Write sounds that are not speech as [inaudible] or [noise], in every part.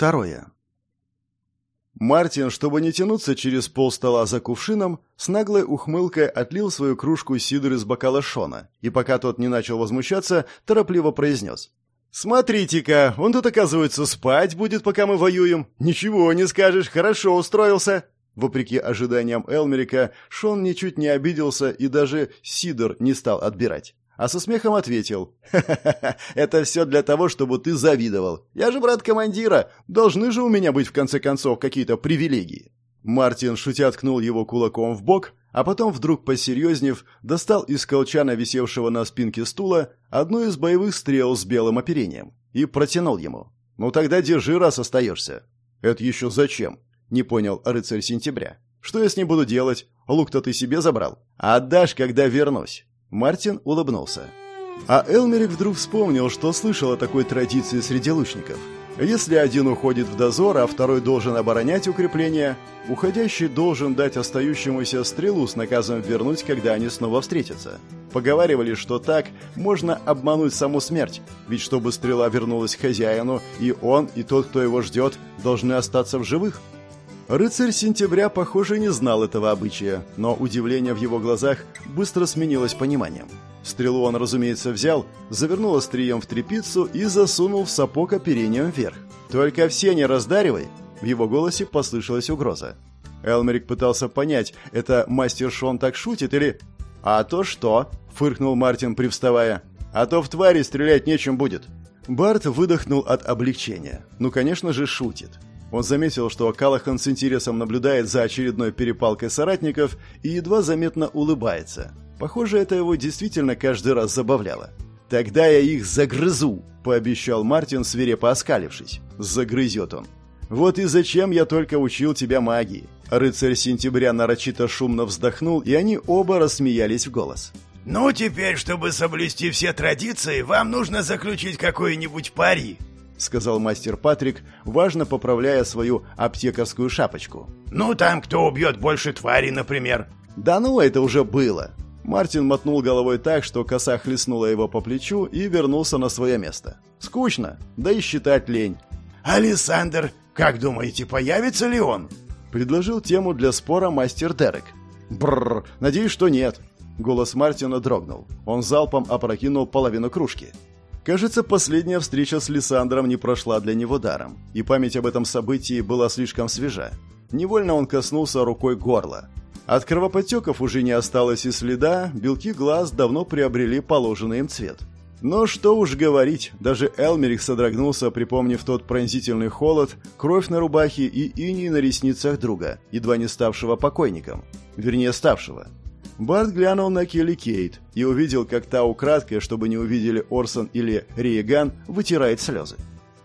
Второе. Мартин, чтобы не тянуться через пол стола за кувшином, с наглой ухмылкой отлил свою кружку сидр из бокала Шона, и пока тот не начал возмущаться, торопливо произнес. «Смотрите-ка, он тут, оказывается, спать будет, пока мы воюем. Ничего не скажешь, хорошо устроился». Вопреки ожиданиям Элмерика, Шон ничуть не обиделся и даже сидр не стал отбирать а со смехом ответил. «Ха-ха-ха, это все для того, чтобы ты завидовал. Я же брат командира, должны же у меня быть в конце концов какие-то привилегии». Мартин, шутя, ткнул его кулаком в бок, а потом, вдруг посерьезнев, достал из колчана, висевшего на спинке стула, одну из боевых стрел с белым оперением и протянул ему. «Ну тогда держи, раз остаешься». «Это еще зачем?» — не понял рыцарь сентября. «Что я с ним буду делать? Лук-то ты себе забрал. Отдашь, когда вернусь». Мартин улыбнулся. А Элмерик вдруг вспомнил, что слышал о такой традиции среди лучников. Если один уходит в дозор, а второй должен оборонять укрепление, уходящий должен дать остающемуся стрелу с наказом вернуть, когда они снова встретятся. Поговаривали, что так можно обмануть саму смерть, ведь чтобы стрела вернулась к хозяину, и он, и тот, кто его ждет, должны остаться в живых. Рыцарь сентября, похоже, не знал этого обычая, но удивление в его глазах быстро сменилось пониманием. Стрелу он, разумеется, взял, завернул острием в трепицу и засунул в сапог оперением вверх. «Только все не раздаривай!» В его голосе послышалась угроза. Элмерик пытался понять, это мастер Шон так шутит или... «А то что?» — фыркнул Мартин, привставая. «А то в твари стрелять нечем будет». Барт выдохнул от облегчения. Ну, конечно же, шутит. Он заметил, что Калахан с интересом наблюдает за очередной перепалкой соратников и едва заметно улыбается. Похоже, это его действительно каждый раз забавляло. «Тогда я их загрызу», — пообещал Мартин, свирепо оскалившись. «Загрызет он». «Вот и зачем я только учил тебя магии». Рыцарь сентября нарочито шумно вздохнул, и они оба рассмеялись в голос. «Ну, теперь, чтобы соблюсти все традиции, вам нужно заключить какое-нибудь пари», — сказал мастер Патрик, важно поправляя свою аптекарскую шапочку. «Ну, там кто убьет больше тварей, например». «Да ну, это уже было». Мартин мотнул головой так, что коса хлестнула его по плечу и вернулся на свое место. «Скучно, да и считать лень». «Александр, как думаете, появится ли он?» Предложил тему для спора мастер Дерек. «Бррр, надеюсь, что нет». Голос Мартина дрогнул. Он залпом опрокинул половину кружки. Кажется, последняя встреча с Лиссандром не прошла для него даром, и память об этом событии была слишком свежа. Невольно он коснулся рукой горла. От кровоподтеков уже не осталось и следа, белки глаз давно приобрели положенный им цвет. Но что уж говорить, даже Элмерик содрогнулся, припомнив тот пронзительный холод, кровь на рубахе и иней на ресницах друга, едва не ставшего покойником. Вернее, ставшего. Барт глянул на Келли Кейт и увидел, как та украдкой, чтобы не увидели Орсон или Риеган, вытирает слезы.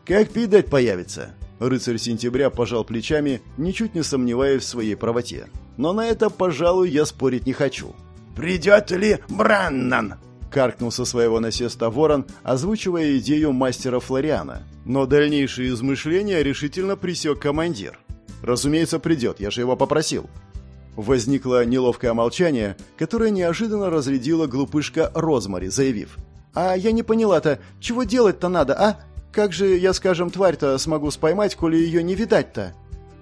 «Как пить дать появится?» Рыцарь сентября пожал плечами, ничуть не сомневаясь в своей правоте. «Но на это, пожалуй, я спорить не хочу». «Придет ли Браннан?» Каркнул со своего насеста ворон, озвучивая идею мастера Флориана. Но дальнейшие измышления решительно присек командир. «Разумеется, придет, я же его попросил». Возникло неловкое молчание, которое неожиданно разрядила глупышка Розмари, заявив. «А я не поняла-то, чего делать-то надо, а? Как же я, скажем, тварь-то смогу споймать, коли ее не видать-то?»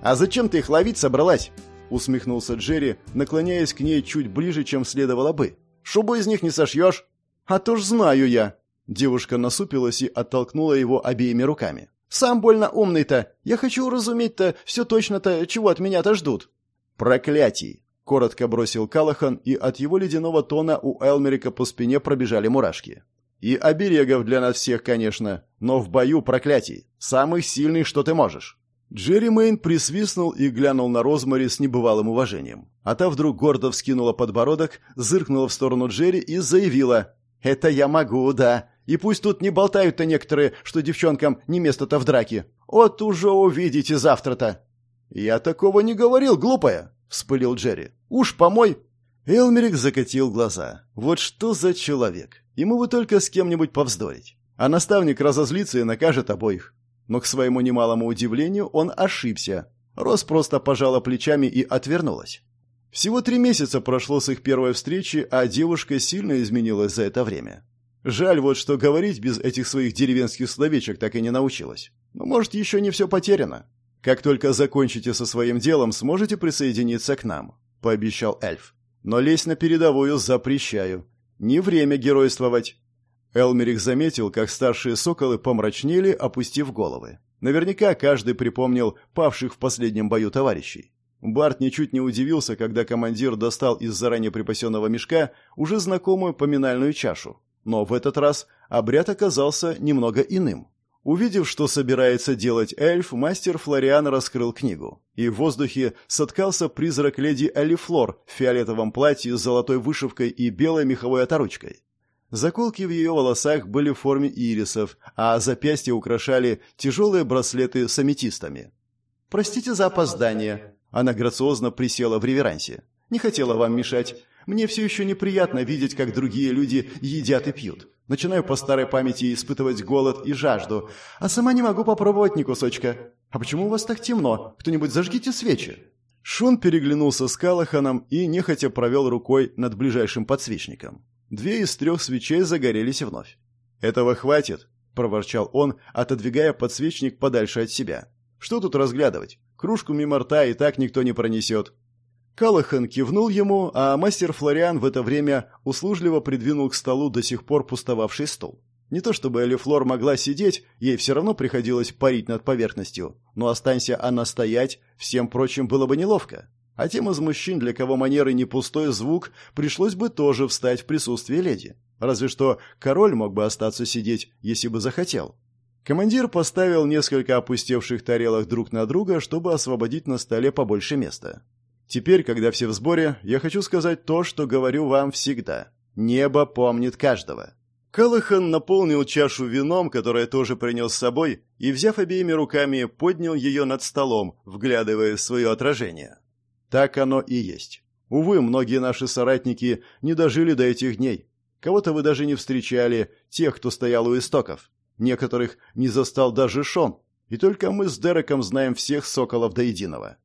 «А зачем ты их ловить собралась?» усмехнулся Джерри, наклоняясь к ней чуть ближе, чем следовало бы. «Шубу из них не сошьешь?» «А то ж знаю я!» Девушка насупилась и оттолкнула его обеими руками. «Сам больно умный-то! Я хочу уразуметь-то все точно-то, чего от меня-то ждут!» «Проклятий!» — коротко бросил Калахан, и от его ледяного тона у Элмерика по спине пробежали мурашки. «И оберегов для нас всех, конечно, но в бою проклятий. Самый сильный, что ты можешь». Джерри Мэйн присвистнул и глянул на Розмари с небывалым уважением. А та вдруг гордо вскинула подбородок, зыркнула в сторону Джерри и заявила «Это я могу, да. И пусть тут не болтают-то некоторые, что девчонкам не место-то в драке. Вот уже увидите завтра-то». «Я такого не говорил, глупая!» — вспылил Джерри. «Уж помой!» Элмерик закатил глаза. «Вот что за человек! Ему бы только с кем-нибудь повздорить. А наставник разозлится и накажет обоих». Но к своему немалому удивлению он ошибся. Рос просто пожала плечами и отвернулась. Всего три месяца прошло с их первой встречи, а девушка сильно изменилась за это время. Жаль вот, что говорить без этих своих деревенских словечек так и не научилась. Но, может, еще не все потеряно. Как только закончите со своим делом, сможете присоединиться к нам», — пообещал эльф. «Но лезть на передовую запрещаю. Не время геройствовать». Элмерих заметил, как старшие соколы помрачнели, опустив головы. Наверняка каждый припомнил павших в последнем бою товарищей. Барт ничуть не удивился, когда командир достал из заранее припасенного мешка уже знакомую поминальную чашу. Но в этот раз обряд оказался немного иным. Увидев, что собирается делать эльф, мастер Флориан раскрыл книгу. И в воздухе соткался призрак леди Элифлор в фиолетовом платье с золотой вышивкой и белой меховой оторочкой. Заколки в ее волосах были в форме ирисов, а запястья украшали тяжелые браслеты с аметистами. «Простите за опоздание». Она грациозно присела в реверансе. «Не хотела вам мешать. Мне все еще неприятно видеть, как другие люди едят и пьют. Начинаю по старой памяти испытывать голод и жажду, а сама не могу попробовать ни кусочка. А почему у вас так темно? Кто-нибудь зажгите свечи?» Шон переглянулся с Калаханом и нехотя провел рукой над ближайшим подсвечником. Две из трех свечей загорелись вновь. «Этого хватит», — проворчал он, отодвигая подсвечник подальше от себя. «Что тут разглядывать? Кружку мимо рта и так никто не пронесет. Калахан кивнул ему, а мастер Флориан в это время услужливо придвинул к столу до сих пор пустовавший стол. Не то чтобы Элифлор могла сидеть, ей все равно приходилось парить над поверхностью, но останься она стоять, всем прочим было бы неловко. А тем из мужчин, для кого манеры не пустой звук, пришлось бы тоже встать в присутствии леди. Разве что король мог бы остаться сидеть, если бы захотел. Командир поставил несколько опустевших тарелок друг на друга, чтобы освободить на столе побольше места. Теперь, когда все в сборе, я хочу сказать то, что говорю вам всегда. Небо помнит каждого. Калахан наполнил чашу вином, которое тоже принес с собой, и, взяв обеими руками, поднял ее над столом, вглядывая в свое отражение. Так оно и есть. Увы, многие наши соратники не дожили до этих дней. Кого-то вы даже не встречали, тех, кто стоял у истоков. Некоторых не застал даже Шон, и только мы с Дереком знаем всех соколов до единого.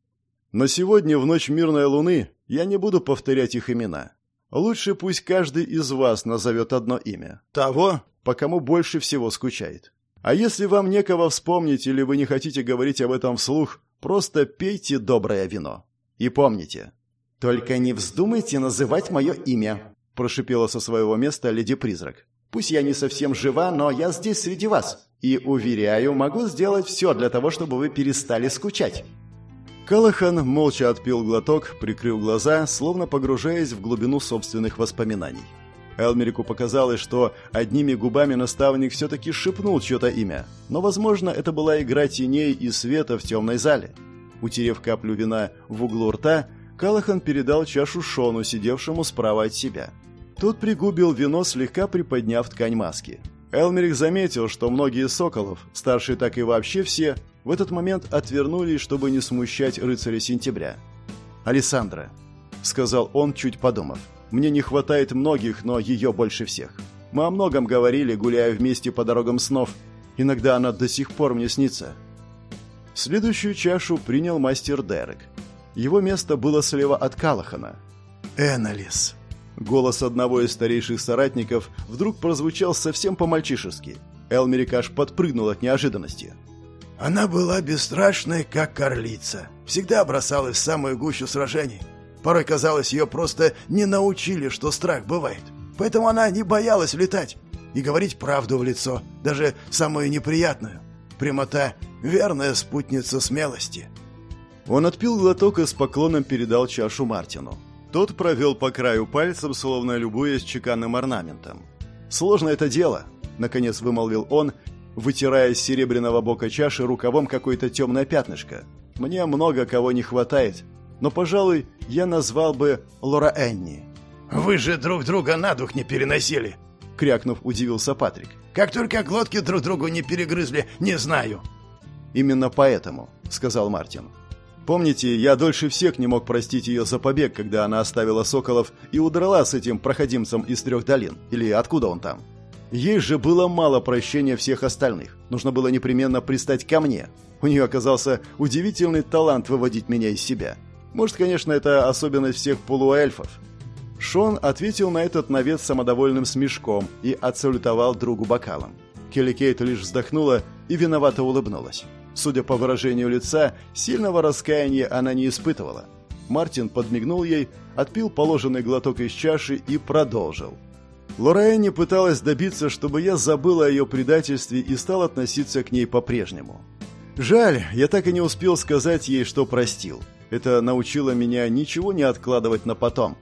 Но сегодня, в ночь мирной луны, я не буду повторять их имена. Лучше пусть каждый из вас назовет одно имя. Того, по кому больше всего скучает. А если вам некого вспомнить или вы не хотите говорить об этом вслух, просто пейте доброе вино. И помните. «Только не вздумайте называть мое имя», – прошипела со своего места леди-призрак. «Пусть я не совсем жива, но я здесь среди вас. И, уверяю, могу сделать все для того, чтобы вы перестали скучать». Калахан молча отпил глоток, прикрыл глаза, словно погружаясь в глубину собственных воспоминаний. Элмерику показалось, что одними губами наставник все-таки шепнул чье-то имя, но, возможно, это была игра теней и света в темной зале. Утерев каплю вина в углу рта, Калахан передал чашу Шону, сидевшему справа от себя. Тот пригубил вино, слегка приподняв ткань маски. Элмерик заметил, что многие соколов, старшие так и вообще все, в этот момент отвернулись, чтобы не смущать рыцаря сентября. «Алессандра», — сказал он, чуть подумав, — «мне не хватает многих, но ее больше всех. Мы о многом говорили, гуляя вместе по дорогам снов. Иногда она до сих пор мне снится». Следующую чашу принял мастер Дерек. Его место было слева от Калахана. «Эннелис», Голос одного из старейших соратников вдруг прозвучал совсем по-мальчишески. Элмерик аж подпрыгнул от неожиданности. Она была бесстрашной, как корлица. Всегда бросалась в самую гущу сражений. Порой казалось, ее просто не научили, что страх бывает. Поэтому она не боялась летать и говорить правду в лицо, даже самую неприятную. Прямота — верная спутница смелости. Он отпил глоток и с поклоном передал чашу Мартину. Тот провел по краю пальцем, словно любуясь чеканным орнаментом. «Сложно это дело», — наконец вымолвил он, вытирая с серебряного бока чаши рукавом какое-то темное пятнышко. «Мне много кого не хватает, но, пожалуй, я назвал бы Лора Энни». «Вы же друг друга на дух не переносили!» — крякнув, удивился Патрик. «Как только глотки друг другу не перегрызли, не знаю!» «Именно поэтому», — сказал Мартин. Помните, я дольше всех не мог простить ее за побег, когда она оставила Соколов и удрала с этим проходимцем из трех долин. Или откуда он там? Ей же было мало прощения всех остальных. Нужно было непременно пристать ко мне. У нее оказался удивительный талант выводить меня из себя. Может, конечно, это особенность всех полуэльфов. Шон ответил на этот навет самодовольным смешком и отсалютовал другу бокалом. Келли Кейт лишь вздохнула и виновато улыбнулась. Судя по выражению лица, сильного раскаяния она не испытывала. Мартин подмигнул ей, отпил положенный глоток из чаши и продолжил. Лорайне пыталась добиться, чтобы я забыл о ее предательстве и стал относиться к ней по-прежнему. Жаль, я так и не успел сказать ей, что простил. Это научило меня ничего не откладывать на потом.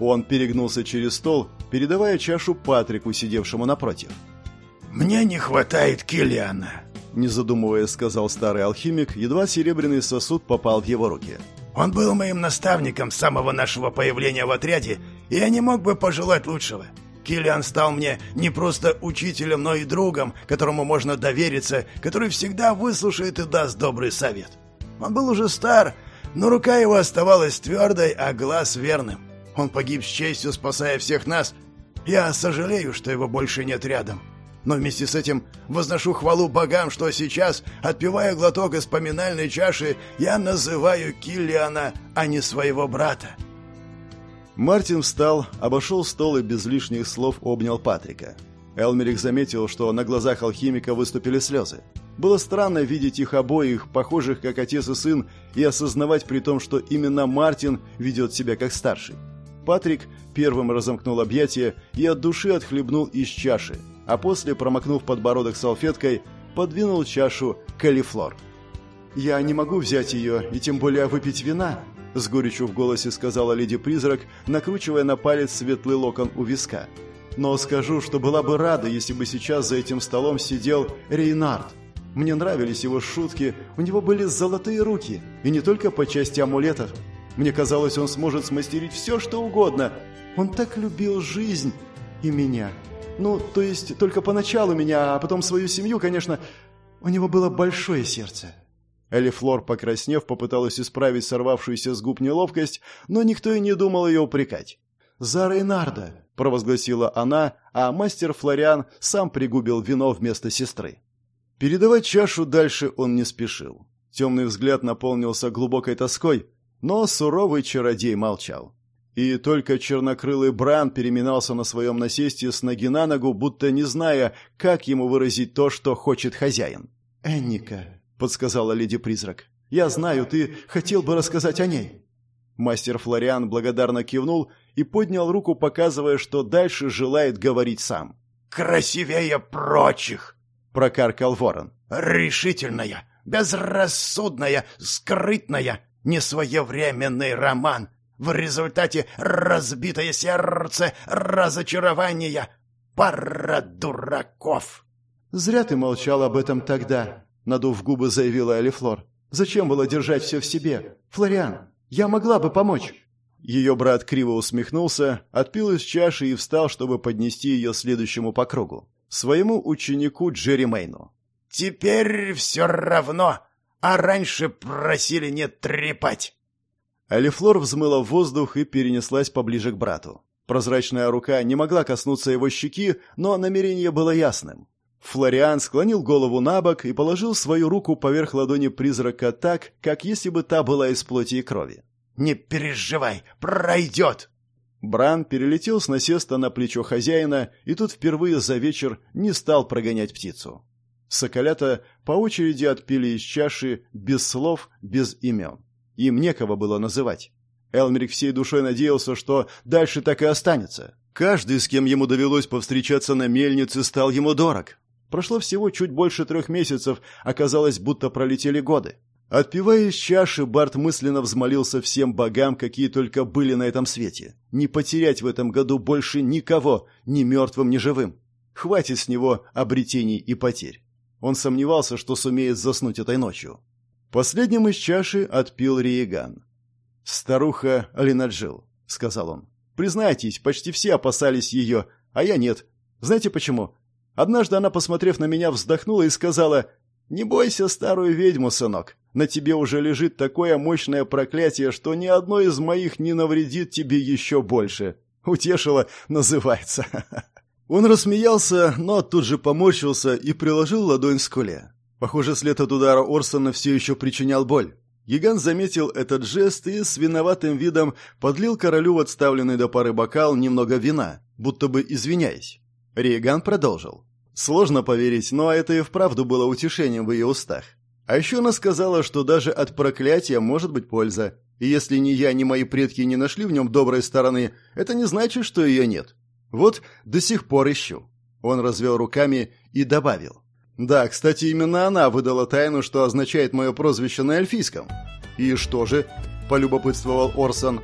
Он перегнулся через стол, передавая чашу Патрику, сидевшему напротив. «Мне не хватает Киллиана», — не задумываясь, сказал старый алхимик, едва серебряный сосуд попал в его руки. «Он был моим наставником с самого нашего появления в отряде, я не мог бы пожелать лучшего. Киллиан стал мне не просто учителем, но и другом, которому можно довериться, который всегда выслушает и даст добрый совет. Он был уже стар, но рука его оставалась твердой, а глаз верным. Он погиб с честью, спасая всех нас. Я сожалею, что его больше нет рядом но вместе с этим возношу хвалу богам, что сейчас, отпивая глоток из поминальной чаши, я называю Киллиана, а не своего брата. Мартин встал, обошел стол и без лишних слов обнял Патрика. Элмерик заметил, что на глазах алхимика выступили слезы. Было странно видеть их обоих, похожих как отец и сын, и осознавать при том, что именно Мартин ведет себя как старший. Патрик первым разомкнул объятия и от души отхлебнул из чаши, а после, промокнув подбородок салфеткой, подвинул чашу калифлор. «Я не могу взять ее, и тем более выпить вина», — с горечью в голосе сказала леди-призрак, накручивая на палец светлый локон у виска. «Но скажу, что была бы рада, если бы сейчас за этим столом сидел Рейнард. Мне нравились его шутки, у него были золотые руки, и не только по части амулетов. Мне казалось, он сможет смастерить все, что угодно. Он так любил жизнь и меня». Ну, то есть только поначалу меня, а потом свою семью, конечно. У него было большое сердце». Элли Флор, покраснев, попыталась исправить сорвавшуюся с губ неловкость, но никто и не думал ее упрекать. «За Рейнарда!» – провозгласила она, а мастер Флориан сам пригубил вино вместо сестры. Передавать чашу дальше он не спешил. Темный взгляд наполнился глубокой тоской, но суровый чародей молчал. И только чернокрылый Бран переминался на своем насесте с ноги на ногу, будто не зная, как ему выразить то, что хочет хозяин. «Энника», — подсказала леди-призрак, — «я знаю, ты хотел бы рассказать о ней». Мастер Флориан благодарно кивнул и поднял руку, показывая, что дальше желает говорить сам. «Красивее прочих!» — прокаркал ворон. «Решительная, безрассудная, скрытная, несвоевременный роман, в результате разбитое сердце, разочарования, пара дураков. «Зря ты молчал об этом тогда», — надув губы, заявила Алифлор. «Зачем было держать все в себе? Флориан, я могла бы помочь». Ее брат криво усмехнулся, отпил из чаши и встал, чтобы поднести ее следующему по кругу. Своему ученику Джерри Мейну. «Теперь все равно, а раньше просили не трепать». Алифлор взмыла в воздух и перенеслась поближе к брату. Прозрачная рука не могла коснуться его щеки, но намерение было ясным. Флориан склонил голову на бок и положил свою руку поверх ладони призрака так, как если бы та была из плоти и крови. «Не переживай, пройдет!» Бран перелетел с насеста на плечо хозяина и тут впервые за вечер не стал прогонять птицу. Соколята по очереди отпили из чаши без слов, без имен. Им некого было называть. Элмерик всей душой надеялся, что дальше так и останется. Каждый, с кем ему довелось повстречаться на мельнице, стал ему дорог. Прошло всего чуть больше трех месяцев, оказалось, будто пролетели годы. Отпивая из чаши, Барт мысленно взмолился всем богам, какие только были на этом свете. Не потерять в этом году больше никого, ни мертвым, ни живым. Хватит с него обретений и потерь. Он сомневался, что сумеет заснуть этой ночью. Последним из чаши отпил Риеган. «Старуха Алинаджил», — сказал он. «Признайтесь, почти все опасались ее, а я нет. Знаете почему? Однажды она, посмотрев на меня, вздохнула и сказала, «Не бойся старую ведьму, сынок. На тебе уже лежит такое мощное проклятие, что ни одно из моих не навредит тебе еще больше. Утешила, называется». [laughs] Он рассмеялся, но тут же поморщился и приложил ладонь к скуле. Похоже, след от удара Орсона все еще причинял боль. Гигант заметил этот жест и с виноватым видом подлил королю в отставленный до пары бокал немного вина, будто бы извиняясь. Рейган продолжил. Сложно поверить, но это и вправду было утешением в ее устах. А еще она сказала, что даже от проклятия может быть польза. И если ни я, ни мои предки не нашли в нем доброй стороны, это не значит, что ее нет. Вот до сих пор ищу. Он развел руками и добавил. Да, кстати, именно она выдала тайну, что означает мое прозвище на эльфийском. И что же? Полюбопытствовал Орсон.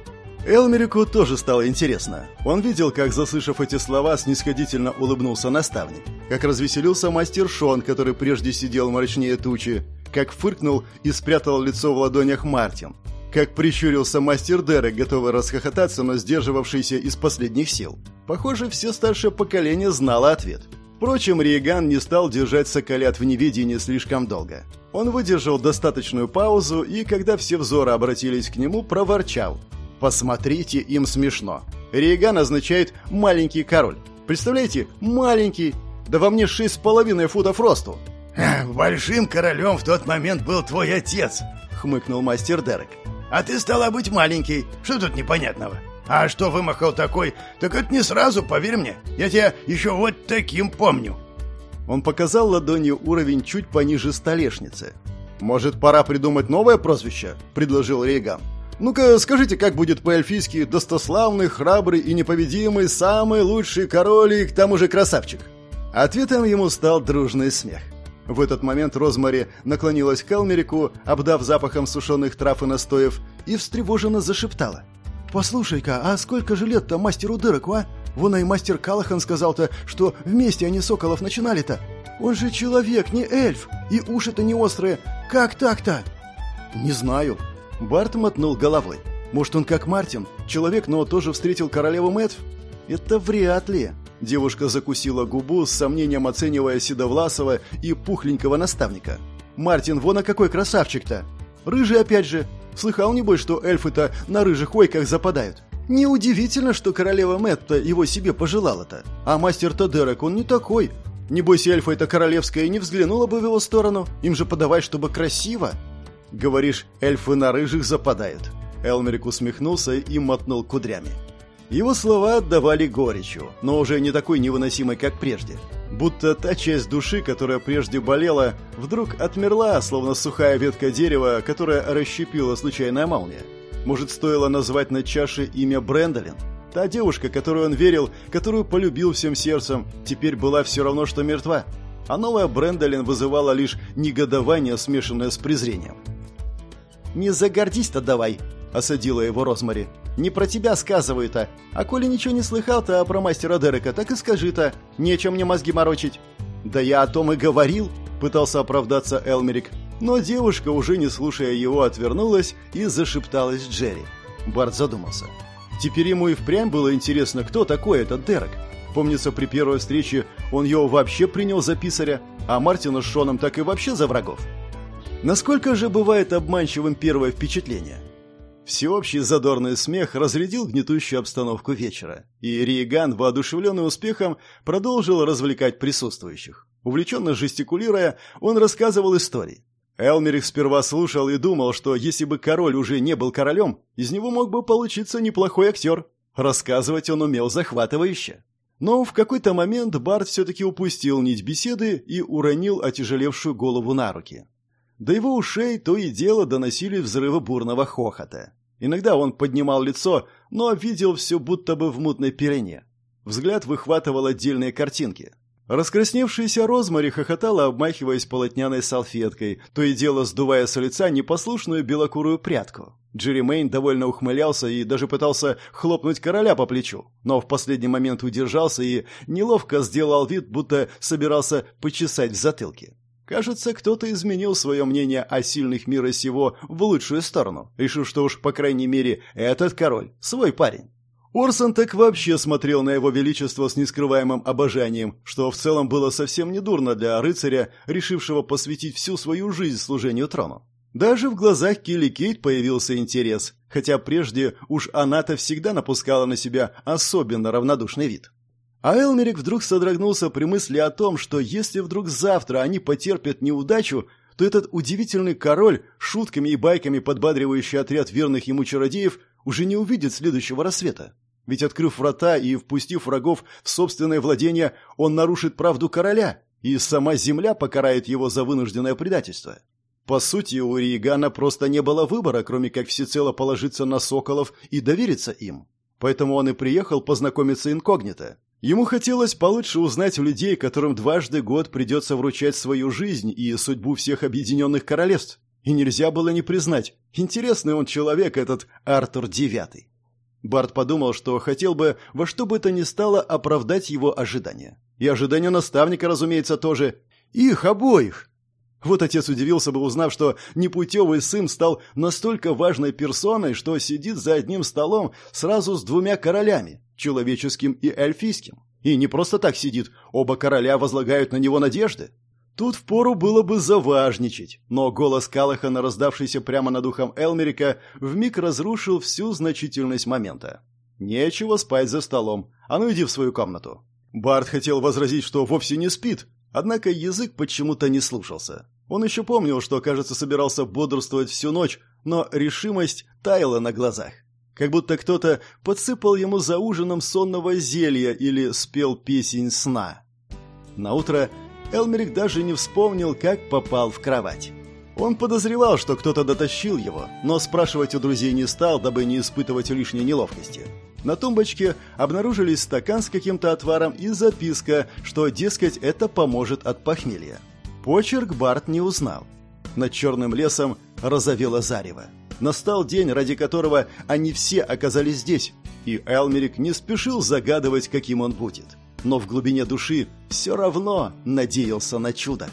Элмерику тоже стало интересно. Он видел, как, заслышав эти слова, снисходительно улыбнулся наставник. Как развеселился мастер Шон, который прежде сидел мрачнее тучи. Как фыркнул и спрятал лицо в ладонях Мартин. Как прищурился мастер Дерек, готовый расхохотаться, но сдерживавшийся из последних сил. Похоже, все старшее поколение знало ответ. Впрочем, Риеган не стал держать соколят в неведении слишком долго. Он выдержал достаточную паузу и, когда все взоры обратились к нему, проворчал. «Посмотрите, им смешно. Риеган означает «маленький король». Представляете, маленький. Да во мне шесть с половиной футов росту. «Большим королем в тот момент был твой отец», — хмыкнул мастер Дерек. А ты стала быть маленький. Что тут непонятного? А что вымахал такой? Так это не сразу, поверь мне. Я тебя еще вот таким помню. Он показал ладонью уровень чуть пониже столешницы. «Может, пора придумать новое прозвище?» – предложил Рейган. «Ну-ка, скажите, как будет по-эльфийски «достославный, храбрый и непобедимый, самый лучший король и к тому же красавчик»?» Ответом ему стал дружный смех. В этот момент Розмари наклонилась к Элмерику, обдав запахом сушеных трав и настоев, и встревоженно зашептала. «Послушай-ка, а сколько же лет-то мастеру Дереку, а? Вон и мастер Калахан сказал-то, что вместе они соколов начинали-то. Он же человек, не эльф, и уши-то не острые. Как так-то?» «Не знаю». Барт мотнул головой. «Может, он как Мартин, человек, но тоже встретил королеву Мэтв?» «Это вряд ли. Девушка закусила губу, с сомнением оценивая седовласого и пухленького наставника. «Мартин, вон а какой красавчик-то! Рыжий опять же! Слыхал, небось, что эльфы-то на рыжих ойках западают? Неудивительно, что королева Мэтта его себе пожелала-то. А мастер-то Дерек, он не такой. Небось, эльфа эта королевская не взглянула бы в его сторону. Им же подавай, чтобы красиво!» «Говоришь, эльфы на рыжих западают?» Элмерик усмехнулся и мотнул кудрями. Его слова отдавали горечью, но уже не такой невыносимой, как прежде. Будто та часть души, которая прежде болела, вдруг отмерла, словно сухая ветка дерева, которая расщепила случайная молния. Может, стоило назвать на чаше имя Брэндолин? Та девушка, которую он верил, которую полюбил всем сердцем, теперь была все равно, что мертва. А новая Брэндолин вызывала лишь негодование, смешанное с презрением. «Не загордись-то давай!» — осадила его Розмари. «Не про тебя сказывают-то. А коли ничего не слыхал-то про мастера Дерека, так и скажи-то. Нечем мне мозги морочить». «Да я о том и говорил», — пытался оправдаться Элмерик. Но девушка, уже не слушая его, отвернулась и зашепталась Джерри. Барт задумался. Теперь ему и впрямь было интересно, кто такой этот Дерек. Помнится, при первой встрече он его вообще принял за писаря, а Мартина с Шоном так и вообще за врагов. Насколько же бывает обманчивым первое впечатление? Всеобщий задорный смех разрядил гнетущую обстановку вечера, и Риеган, воодушевленный успехом, продолжил развлекать присутствующих. Увлеченно жестикулируя, он рассказывал истории. Элмерих сперва слушал и думал, что если бы король уже не был королем, из него мог бы получиться неплохой актер. Рассказывать он умел захватывающе. Но в какой-то момент Барт все-таки упустил нить беседы и уронил отяжелевшую голову на руки. До его ушей то и дело доносили взрывы бурного хохота. Иногда он поднимал лицо, но видел все будто бы в мутной пелене. Взгляд выхватывал отдельные картинки. Раскрасневшаяся Розмари хохотала, обмахиваясь полотняной салфеткой, то и дело сдувая с лица непослушную белокурую прядку. Джерри Мэйн довольно ухмылялся и даже пытался хлопнуть короля по плечу, но в последний момент удержался и неловко сделал вид, будто собирался почесать в затылке. Кажется, кто-то изменил свое мнение о сильных мира сего в лучшую сторону, решив, что уж, по крайней мере, этот король – свой парень. Орсон так вообще смотрел на его величество с нескрываемым обожанием, что в целом было совсем недурно для рыцаря, решившего посвятить всю свою жизнь служению трону. Даже в глазах Килли Кейт появился интерес, хотя прежде уж она-то всегда напускала на себя особенно равнодушный вид. А Элмерик вдруг содрогнулся при мысли о том, что если вдруг завтра они потерпят неудачу, то этот удивительный король, шутками и байками подбадривающий отряд верных ему чародеев, уже не увидит следующего рассвета. Ведь открыв врата и впустив врагов в собственное владение, он нарушит правду короля, и сама земля покарает его за вынужденное предательство. По сути, у Риегана просто не было выбора, кроме как всецело положиться на соколов и довериться им. Поэтому он и приехал познакомиться инкогнито. Ему хотелось получше узнать людей, которым дважды год придется вручать свою жизнь и судьбу всех объединенных королевств. И нельзя было не признать, интересный он человек, этот Артур Девятый. Барт подумал, что хотел бы во что бы то ни стало оправдать его ожидания. И ожидания наставника, разумеется, тоже. Их обоих. Вот отец удивился бы, узнав, что непутевый сын стал настолько важной персоной, что сидит за одним столом сразу с двумя королями, человеческим и эльфийским. И не просто так сидит, оба короля возлагают на него надежды. Тут впору было бы заважничать, но голос Калахана, раздавшийся прямо над ухом Элмерика, вмиг разрушил всю значительность момента. «Нечего спать за столом. А ну иди в свою комнату». Барт хотел возразить, что вовсе не спит, однако язык почему-то не слушался. Он еще помнил, что, кажется, собирался бодрствовать всю ночь, но решимость таяла на глазах. Как будто кто-то подсыпал ему за ужином сонного зелья или спел песень сна. Наутро Элмерик даже не вспомнил, как попал в кровать. Он подозревал, что кто-то дотащил его, но спрашивать у друзей не стал, дабы не испытывать лишней неловкости. На тумбочке обнаружились стакан с каким-то отваром и записка, что, дескать, это поможет от похмелья. Почерк Барт не узнал. Над черным лесом разовело зарево. Настал день, ради которого они все оказались здесь, и Элмерик не спешил загадывать, каким он будет но в глубине души все равно надеялся на чудо.